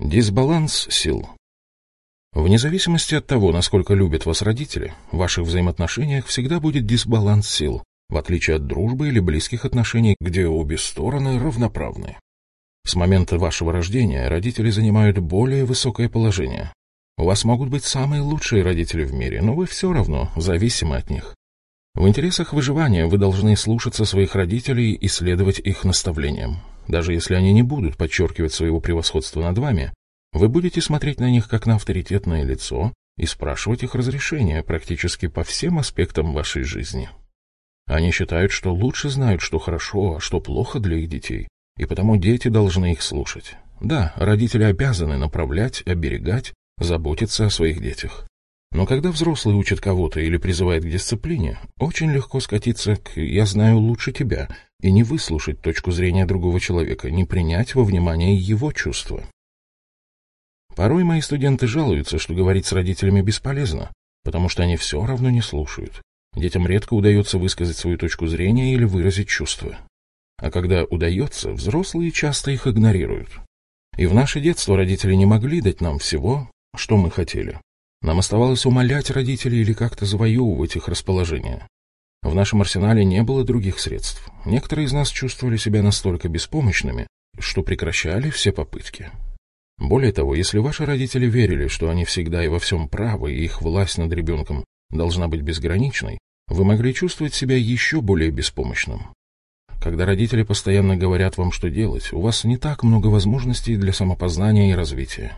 Дисбаланс сил. Вне зависимости от того, насколько любят вас родители, в ваших взаимоотношениях всегда будет дисбаланс сил, в отличие от дружбы или близких отношений, где обе стороны равноправны. С момента вашего рождения родители занимают более высокое положение. У вас могут быть самые лучшие родители в мире, но вы все равно зависимы от них. В интересах выживания вы должны слушаться своих родителей и следовать их наставлениям. Даже если они не будут подчеркивать своего превосходства над вами, вы будете смотреть на них как на авторитетное лицо и спрашивать их разрешения практически по всем аспектам вашей жизни. Они считают, что лучше знают, что хорошо, а что плохо для их детей, и потому дети должны их слушать. Да, родители обязаны направлять, оберегать, заботиться о своих детях. Но когда взрослый учит кого-то или призывает к дисциплине, очень легко скатиться к «я знаю лучше тебя» и не выслушать точку зрения другого человека, не принять во внимание его чувства. Порой мои студенты жалуются, что говорить с родителями бесполезно, потому что они все равно не слушают. Детям редко удается высказать свою точку зрения или выразить чувства. А когда удается, взрослые часто их игнорируют. И в наше детство родители не могли дать нам всего, что мы хотели. Нам оставалось умолять родителей или как-то завоевывать их расположение. В нашем арсенале не было других средств. Некоторые из нас чувствовали себя настолько беспомощными, что прекращали все попытки. Более того, если ваши родители верили, что они всегда и во всем правы, и их власть над ребенком должна быть безграничной, вы могли чувствовать себя еще более беспомощным. Когда родители постоянно говорят вам, что делать, у вас не так много возможностей для самопознания и развития.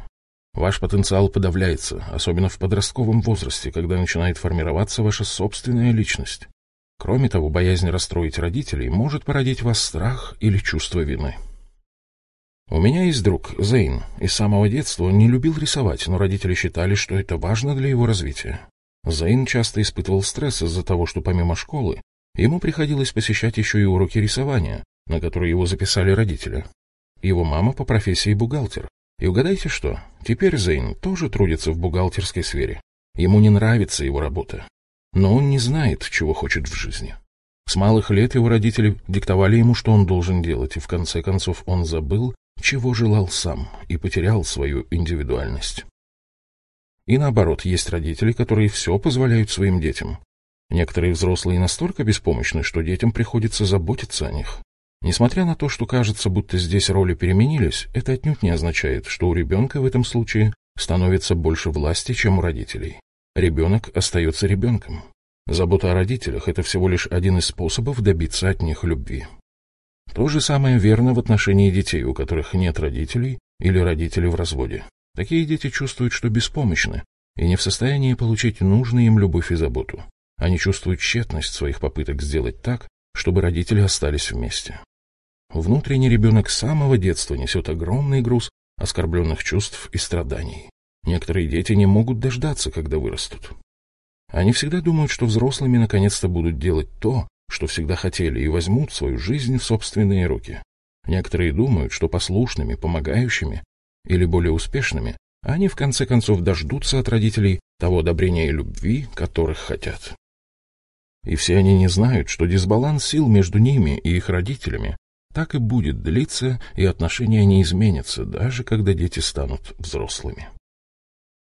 Ваш потенциал подавляется, особенно в подростковом возрасте, когда начинает формироваться ваша собственная личность. Кроме того, боязнь расстроить родителей может породить в вас страх или чувство вины. У меня есть друг, Зейн, и с самого детства он не любил рисовать, но родители считали, что это важно для его развития. Зейн часто испытывал стресс из-за того, что помимо школы ему приходилось посещать еще и уроки рисования, на которые его записали родители. Его мама по профессии бухгалтер. И угадайте что, теперь Зейн тоже трудится в бухгалтерской сфере. Ему не нравится его работа. Но он не знает, чего хочет в жизни. С малых лет его родители диктовали ему, что он должен делать, и в конце концов он забыл, чего желал сам, и потерял свою индивидуальность. И наоборот, есть родители, которые все позволяют своим детям. Некоторые взрослые настолько беспомощны, что детям приходится заботиться о них. Несмотря на то, что кажется, будто здесь роли переменились, это отнюдь не означает, что у ребенка в этом случае становится больше власти, чем у родителей. Ребенок остается ребенком. Забота о родителях – это всего лишь один из способов добиться от них любви. То же самое верно в отношении детей, у которых нет родителей или родители в разводе. Такие дети чувствуют, что беспомощны и не в состоянии получить нужную им любовь и заботу. Они чувствуют тщетность своих попыток сделать так, чтобы родители остались вместе. Внутренний ребенок с самого детства несет огромный груз оскорбленных чувств и страданий. Некоторые дети не могут дождаться, когда вырастут. Они всегда думают, что взрослыми наконец-то будут делать то, что всегда хотели, и возьмут свою жизнь в собственные руки. Некоторые думают, что послушными, помогающими или более успешными, они в конце концов дождутся от родителей того одобрения и любви, которых хотят. И все они не знают, что дисбаланс сил между ними и их родителями так и будет длиться, и отношения не изменятся, даже когда дети станут взрослыми.